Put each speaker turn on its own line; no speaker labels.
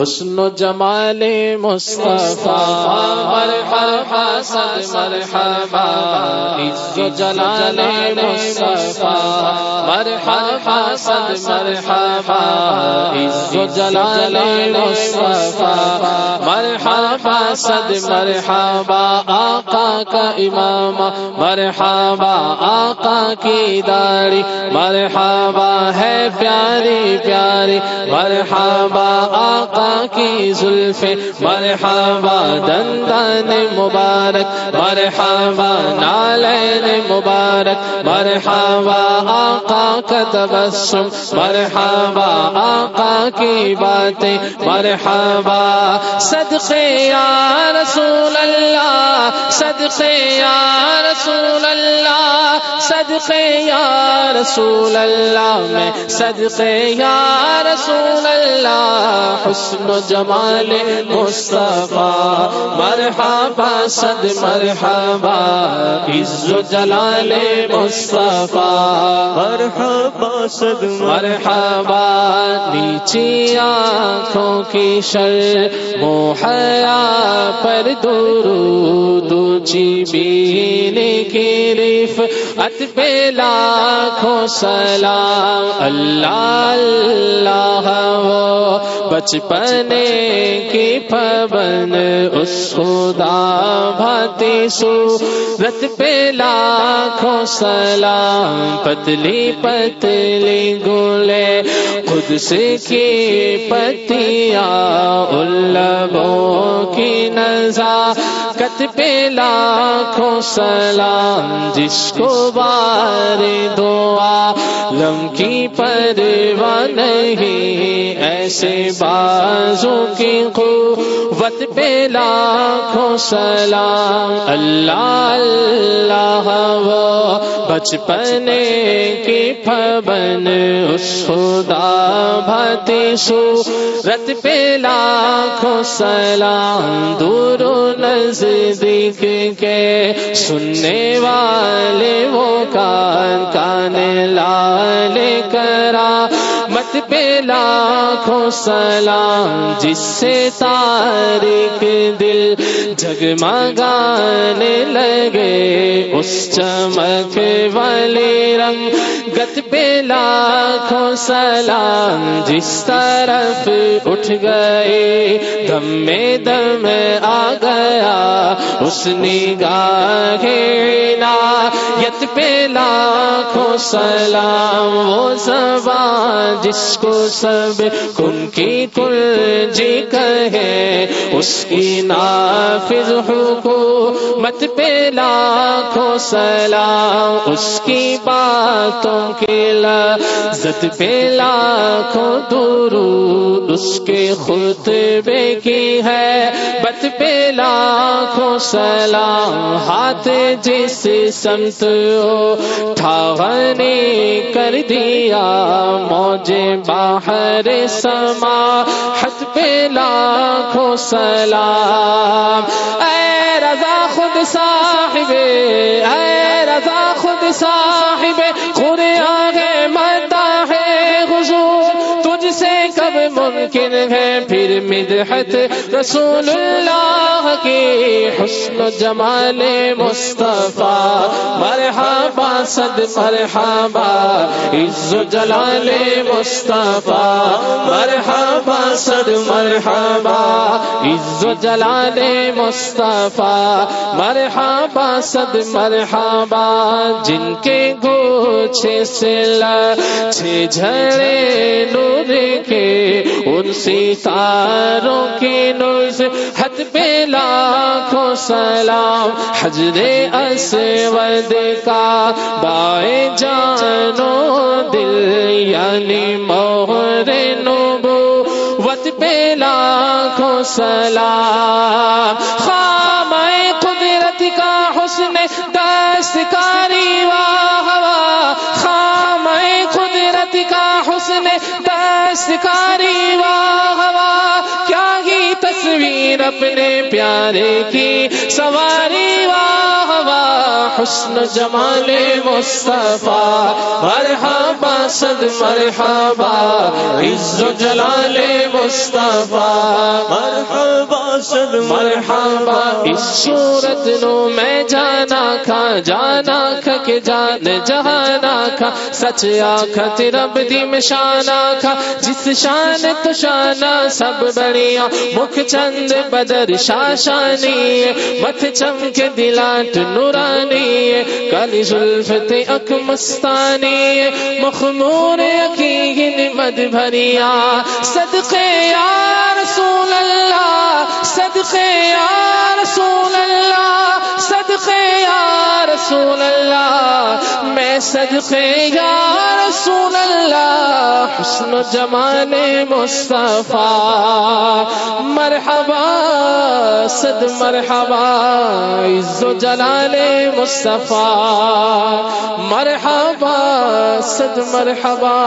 حسن و جمال مصطفیٰ. مرحبا صد مرحبا، عز و جلال مصطفیٰ. مرحبا صد مرحبا، عز و جلال مصطفیٰ. مرحبا، صد مرحبا، آقا کا امام. مرحبا، آقا کی داڑھی. مرحبا، ہے پیاری پیاری. مرحبا، آقا کی زلف مرحبا، دندان مبارک، مرحبا، نالین مبارک، مرحبا، آقا کا تبسم، مرحبا، آقا کی باتیں، مرحبا، صدقے یا رسول اللہ، صدقے یا رسول اللہ، صدقے یا رسول اللہ، میں صدقے یا رسول اللہ، حسن حسن و جمال مصطفیٰ مرحبا صد مرحبا عز و جلال مصطفیٰ
مرحبا صد
مرحبا نیچی آنکھوں کی شر موحیا پر درود دوچی بینے کی رف ات پہ لاکھوں سلام، اللہ اللہ وہ بچپن کی پبن اس خدا بھاتی سو رت پہ لاکھوں سلام۔ پتلی پتلی گولے خود سے کی پتیا البوں کی نزا کت پہ لاکھوں سلام، جس کو بار دعا لم کی پرواہ نہیں، ایسے بازو کی قوت پہ لاکھوں سلام۔ اللہ اللہ، وہ بچپن کی پبن اس خدا بھاتی سو رت پہ لاکھوں سلام دور و نزدیک کے سننے والے وہ کان کان لال کرا مت پہ لاکھوں سلام، جس سے تاریخ دل جگمگانے لگے، اس چمک والے رنگ گت پہ لاکھوں سلام، جس طرف اٹھ گئے، دم میں دم آ گیا، اس نگاہ یت پہ لاکھوں سلام، وہ زبان جس کو سب کن کی کل جی کہے، اس کی نافذ حکومت پہ لاکھوں سلام، اس کی باتوں کی لذت پہ لاکھوں درود، اس کے خطبے کی ہے بت پہ لاکھوں سلام۔ ہاتھ جس سمت ٹھاونے کر دیا موجے باہر سما حت پہ لاکھوں سلام۔ اے رضا خود صاحب، اے رضا خود صاحب خود سے کب ممکن ہے پھر مدحت رسول اللہ کی حسن جمال مصطفیٰ، مرحبا، صد مرحبا، عز جلال مصطفیٰ، مرحبا، صد مرحبا، عز جلال مصطفیٰ، مرحبا، صد مرحبا، جن کے گوچھے سے لچھے جھڑے نور کے ان ستاروں کی نوز، حد پہ لاکھوں سلام، حجر اسود کا بائے جانو دل یعنی مہر نبو وت پہ لاکھوں سلام۔ خام قدرت کا حسن دستکاری واہ خام قدرت کا حسن دستکاری واہ کیا ہی تصویر اپنے پیارے کی؟ سواری واہ واہ حسن جمال مصطفیٰ، مرحبا، صد مرحبا، عز و جلال مصطفیٰ،
مرحبا، صد
مرحبا، اس صورت نو میں جانا کھا جانا کھا کہ جان جہانا کھا سچ آکھا رب دی مشانا کھا جس شان تو شانا سب بڑیا مکھ چند بدر شاشانی مت چمک دلات نورانی کالی زلفت اک مستانی مخمور یقین مد بھریا صدقے یا رسول اللہ، صدقے یا رسول اللہ، صدقے یا رسول اللہ۔ صدقے یا رسول اللہ، حسن و جمال مصطفیٰ۔ مرحبا، صد مرحبا، عز و جلال مصطفیٰ۔ مرحبا، صد مرحبا۔